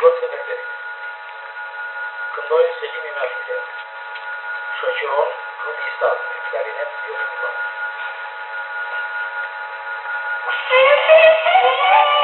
Gottverwende. Con noi segni una vita. Socio comunista, clarinet violento. Thank you.